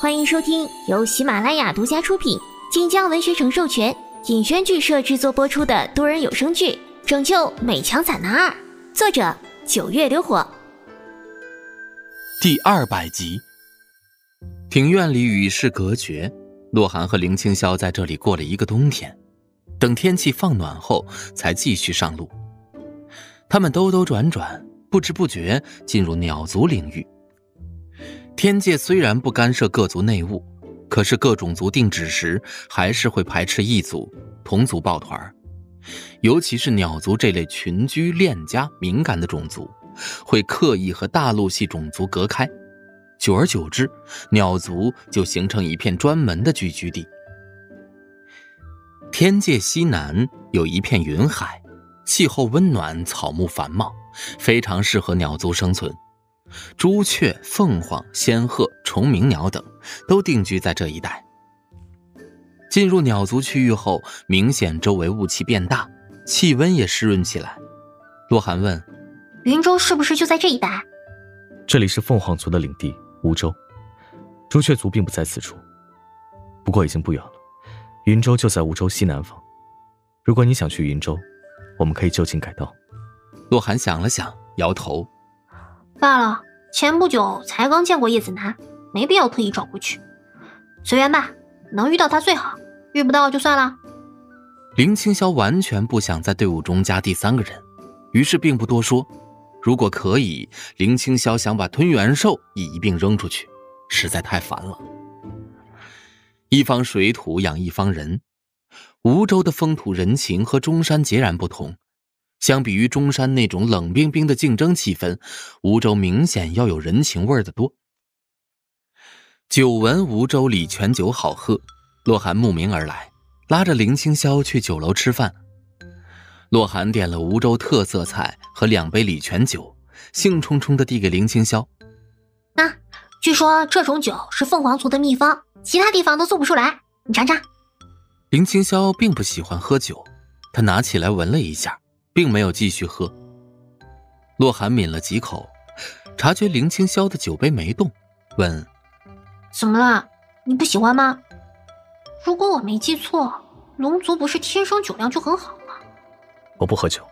欢迎收听由喜马拉雅独家出品、晋江文学城授权、尹轩剧社制作播出的多人有声剧《拯救美强惨男二》，作者九月流火。第二百集。庭院里与世隔绝，洛寒和林青霄在这里过了一个冬天，等天气放暖后，才继续上路。他们兜兜转转，不知不觉进入鸟族领域。天界虽然不干涉各族内务，可是各种族定旨时，还是会排斥异族、同族抱团尤其是鸟族这类群居恋家、敏感的种族，会刻意和大陆系种族隔开。久而久之，鸟族就形成一片专门的聚居地。天界西南有一片云海，气候温暖，草木繁茂，非常适合鸟族生存。朱雀、凤凰、仙鹤、虫鸣鸟等都定居在这一带。进入鸟族区域后，明显周围雾气变大，气温也湿润起来。洛寒问：“云州是不是就在这一带？”这里是凤凰族的领地，梧州。朱雀族并不在此处，不过已经不远了。云州就在梧州西南方。如果你想去云州，我们可以就近改道。洛寒想了想，摇头。罢了，前不久才刚见过叶子楠，没必要特意找过去。随缘吧，能遇到他最好，遇不到就算了。林青霄完全不想在队伍中加第三个人，于是并不多说。如果可以，林青霄想把吞元兽也一并扔出去，实在太烦了。一方水土养一方人，梧州的风土人情和中山截然不同。相比于中山那种冷冰冰的竞争气氛，梧州明显要有人情味的多。久闻梧州李泉酒好喝，洛寒慕名而来，拉着林青霄去酒楼吃饭。洛寒点了梧州特色菜和两杯李泉酒，兴冲冲地递给林青霄：“那据说这种酒是凤凰族的秘方，其他地方都做不出来，你尝尝。”林青霄并不喜欢喝酒，他拿起来闻了一下。并没有继续喝。洛寒抿了几口，察觉林清霄的酒杯没动，问：“怎么了？你不喜欢吗？如果我没记错，龙族不是天生酒量就很好吗？”我不喝酒。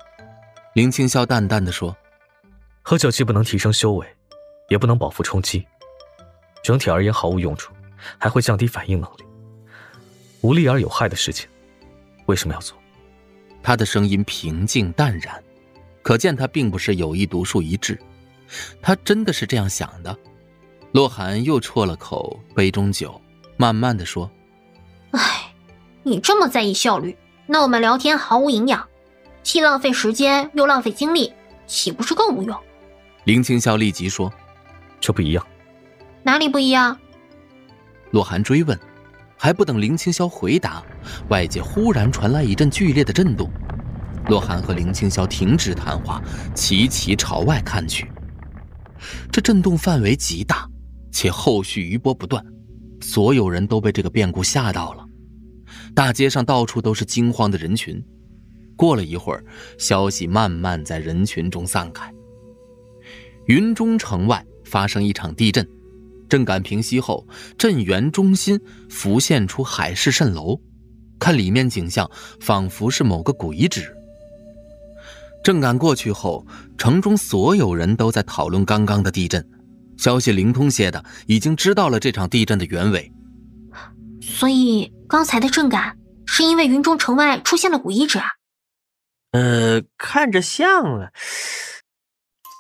林清霄淡淡的说：“喝酒既不能提升修为，也不能饱腹充饥，整体而言毫无用处，还会降低反应能力。无利而有害的事情，为什么要做？”他的声音平静淡然，可见他并不是有意独树一帜，他真的是这样想的。洛寒又啜了口杯中酒，慢慢的说：“哎，你这么在意效率，那我们聊天毫无营养，既浪费时间又浪费精力，岂不是更无用？”林青霄立即说：“这不一样，哪里不一样？”洛寒追问。还不等林青霄回答，外界忽然传来一阵剧烈的震动。洛寒和林青霄停止谈话，齐齐朝外看去。这震动范围极大，且后续余波不断，所有人都被这个变故吓到了。大街上到处都是惊慌的人群。过了一会儿，消息慢慢在人群中散开。云中城外发生一场地震。震感平息后，震源中心浮现出海市蜃楼，看里面景象，仿佛是某个古遗址。震感过去后，城中所有人都在讨论刚刚的地震，消息灵通些的已经知道了这场地震的原委。所以刚才的震感是因为云中城外出现了古遗址啊？呃，看着像啊。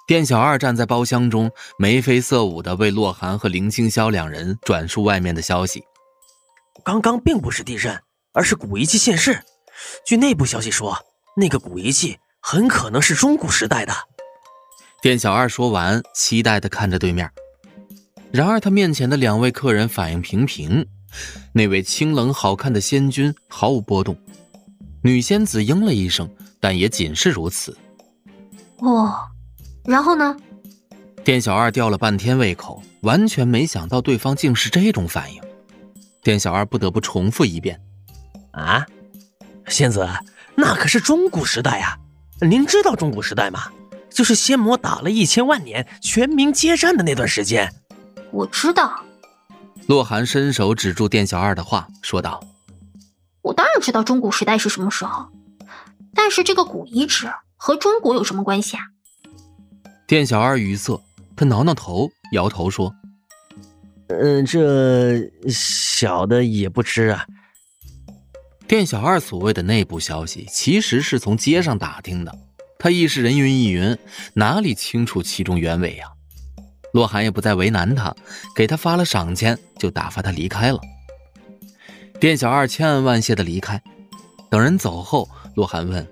店小二站在包厢中，眉飞色舞地为洛寒和林青霄两人转述外面的消息。刚刚并不是地震，而是古遗迹现世。据内部消息说，那个古遗迹很可能是中古时代的。店小二说完，期待地看着对面。然而他面前的两位客人反应平平。那位清冷好看的仙君毫无波动，女仙子应了一声，但也仅是如此。哦。然后呢？店小二吊了半天胃口，完全没想到对方竟是这种反应。店小二不得不重复一遍：“啊，仙子，那可是中古时代呀！您知道中古时代吗？就是仙魔打了一千万年，全民皆战的那段时间。”我知道。洛寒伸手指住店小二的话，说道：“我当然知道中古时代是什么时候，但是这个古遗址和中国有什么关系啊？”店小二语塞，他挠挠头，摇头说：“嗯，这小的也不知啊。”店小二所谓的内部消息，其实是从街上打听的。他亦是人云亦云，哪里清楚其中原委呀？洛寒也不再为难他，给他发了赏钱，就打发他离开了。店小二千恩万谢的离开。等人走后，洛寒问：“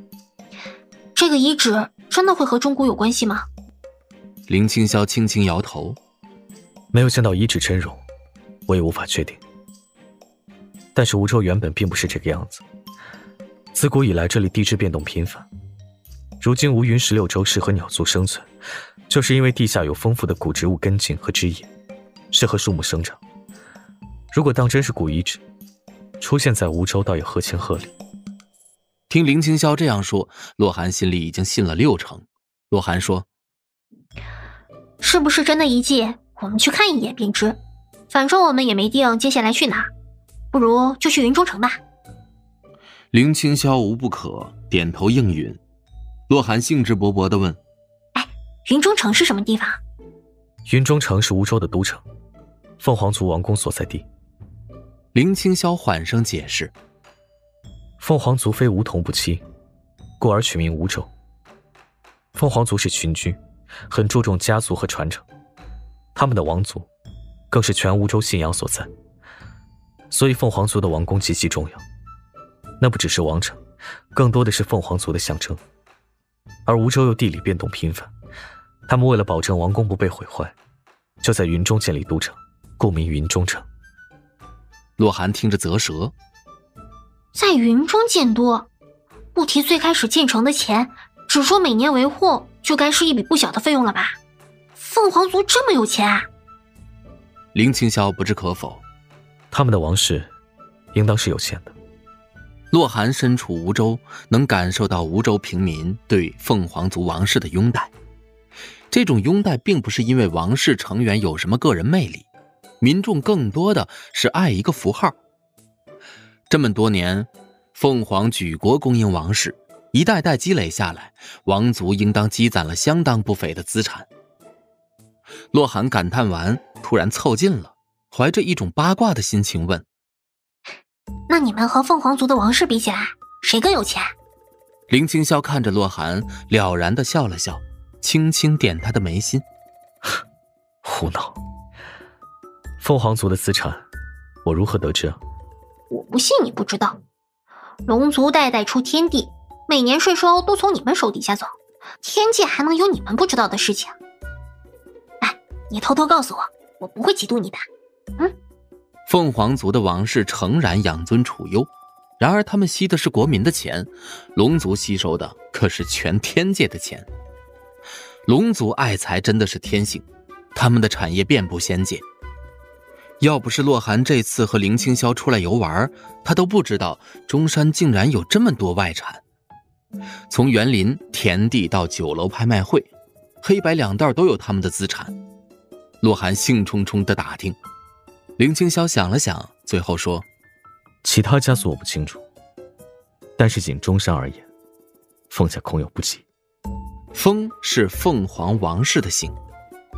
这个遗址真的会和中古有关系吗？”林青霄轻轻摇头：“没有见到遗址真容，我也无法确定。但是梧州原本并不是这个样子，自古以来这里地质变动频繁，如今无云十六州适合鸟族生存。”就是因为地下有丰富的古植物根茎和枝叶，适合树木生长。如果当真是古遗址，出现在梧州，倒也合情合理。听林青霄这样说，洛寒心里已经信了六成。洛寒说：“是不是真的遗迹？我们去看一眼便知。反正我们也没定接下来去哪，不如就去云中城吧。”林青霄无不可，点头应允。洛寒兴致勃勃地问。云中城是什么地方？云中城是梧州的都城，凤凰族王宫所在地。林青霄缓声解释：凤凰族非梧桐不栖，故而取名梧州。凤凰族是群居，很注重家族和传承，他们的王族更是全梧州信仰所在，所以凤凰族的王宫极其重要。那不只是王城，更多的是凤凰族的象征。而梧州又地理变动频繁。他们为了保证王宫不被毁坏，就在云中建立都城，故名云中城。洛寒听着啧舌，在云中建都，不提最开始建成的钱，只说每年维护，就该是一笔不小的费用了吧？凤凰族这么有钱？啊？林青霄不置可否，他们的王室应当是有钱的。洛寒身处梧州，能感受到梧州平民对凤凰族王室的拥戴。这种拥戴并不是因为王室成员有什么个人魅力，民众更多的是爱一个符号。这么多年，凤凰举国供应王室，一代代积累下来，王族应当积攒了相当不菲的资产。洛寒感叹完，突然凑近了，怀着一种八卦的心情问：“那你们和凤凰族的王室比起来，谁更有钱？”林清霄看着洛寒，了然的笑了笑。轻轻点他的眉心，胡闹！凤凰族的资产，我如何得知啊？我不信你不知道。龙族代代出天地，每年税收都从你们手底下走，天界还能有你们不知道的事情？哎，你偷偷告诉我，我不会嫉妒你的。嗯。凤凰族的王室诚然养尊处优，然而他们吸的是国民的钱，龙族吸收的可是全天界的钱。龙族爱财真的是天性，他们的产业遍布仙界。要不是洛寒这次和林青霄出来游玩，他都不知道中山竟然有这么多外产。从园林、田地到酒楼拍卖会，黑白两道都有他们的资产。洛寒兴冲冲地打听，林青霄想了想，最后说：“其他家族我不清楚，但是仅中山而言，凤家空有不及。”风是凤凰王室的姓，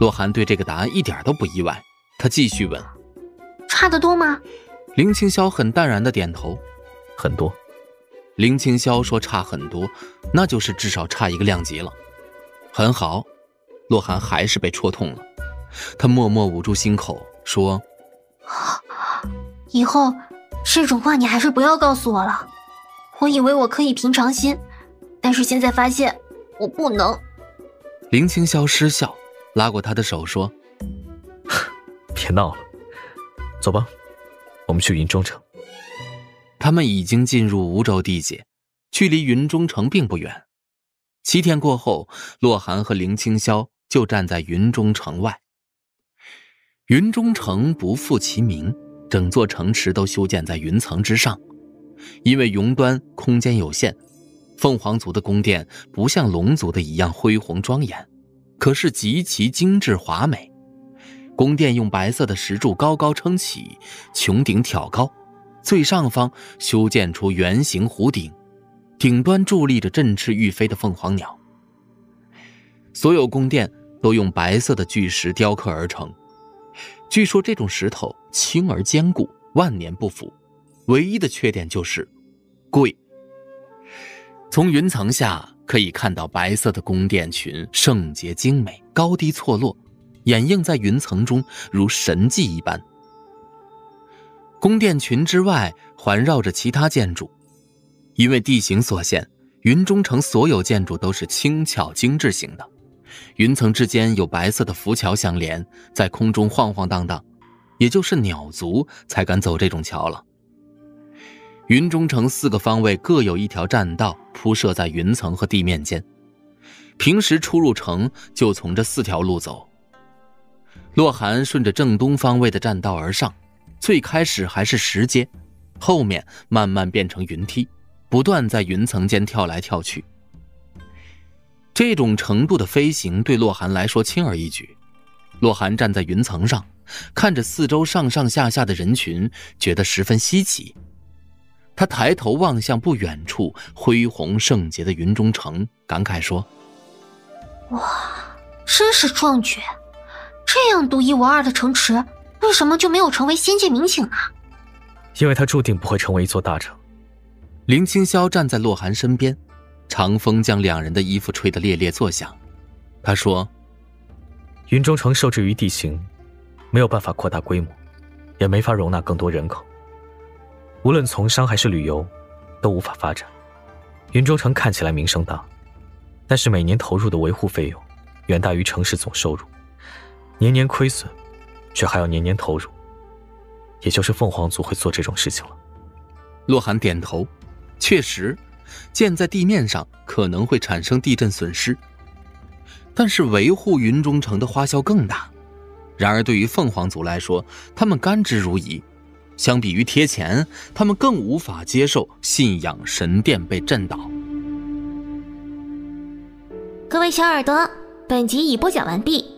洛寒对这个答案一点都不意外。他继续问：“差得多吗？”林青霄很淡然的点头：“很多。”林青霄说：“差很多，那就是至少差一个量级了。”很好，洛寒还是被戳痛了。他默默捂住心口说：“以后这种话你还是不要告诉我了。我以为我可以平常心，但是现在发现。”我不能。林青霄失笑，拉过他的手说：“别闹了，走吧，我们去云中城。”他们已经进入梧州地界，距离云中城并不远。七天过后，洛寒和林青霄就站在云中城外。云中城不负其名，整座城池都修建在云层之上，因为云端空间有限。凤凰族的宫殿不像龙族的一样恢宏庄严，可是极其精致华美。宫殿用白色的石柱高高撑起，穹顶挑高，最上方修建出圆形弧顶，顶端伫立着振翅欲飞的凤凰鸟。所有宫殿都用白色的巨石雕刻而成，据说这种石头轻而坚固，万年不腐，唯一的缺点就是贵。从云层下可以看到白色的宫殿群，圣洁精美，高低错落。掩映在云层中，如神迹一般。宫殿群之外环绕着其他建筑，因为地形所限，云中城所有建筑都是轻巧精致型的。云层之间有白色的浮桥相连，在空中晃晃荡荡，也就是鸟族才敢走这种桥了。云中城四个方位各有一条栈道铺设在云层和地面间，平时出入城就从这四条路走。洛寒顺着正东方位的栈道而上，最开始还是石阶，后面慢慢变成云梯，不断在云层间跳来跳去。这种程度的飞行对洛寒来说轻而易举。洛寒站在云层上，看着四周上上下下的人群，觉得十分稀奇。他抬头望向不远处恢宏圣洁的云中城，感慨说：“哇，真是壮举！”这样独一无二的城池，为什么就没有成为仙界名景呢？因为他注定不会成为一座大城。林清霄站在洛寒身边，长风将两人的衣服吹得猎猎作响。他说：“云中城受制于地形，没有办法扩大规模，也没法容纳更多人口。无论从商还是旅游，都无法发展。云中城看起来名声大，但是每年投入的维护费用，远大于城市总收入。”年年亏损，却还要年年投入，也就是凤凰族会做这种事情了。洛寒点头，确实，建在地面上可能会产生地震损失，但是维护云中城的花销更大。然而，对于凤凰族来说，他们甘之如饴。相比于贴钱，他们更无法接受信仰神殿被震倒。各位小耳朵，本集已播讲完毕。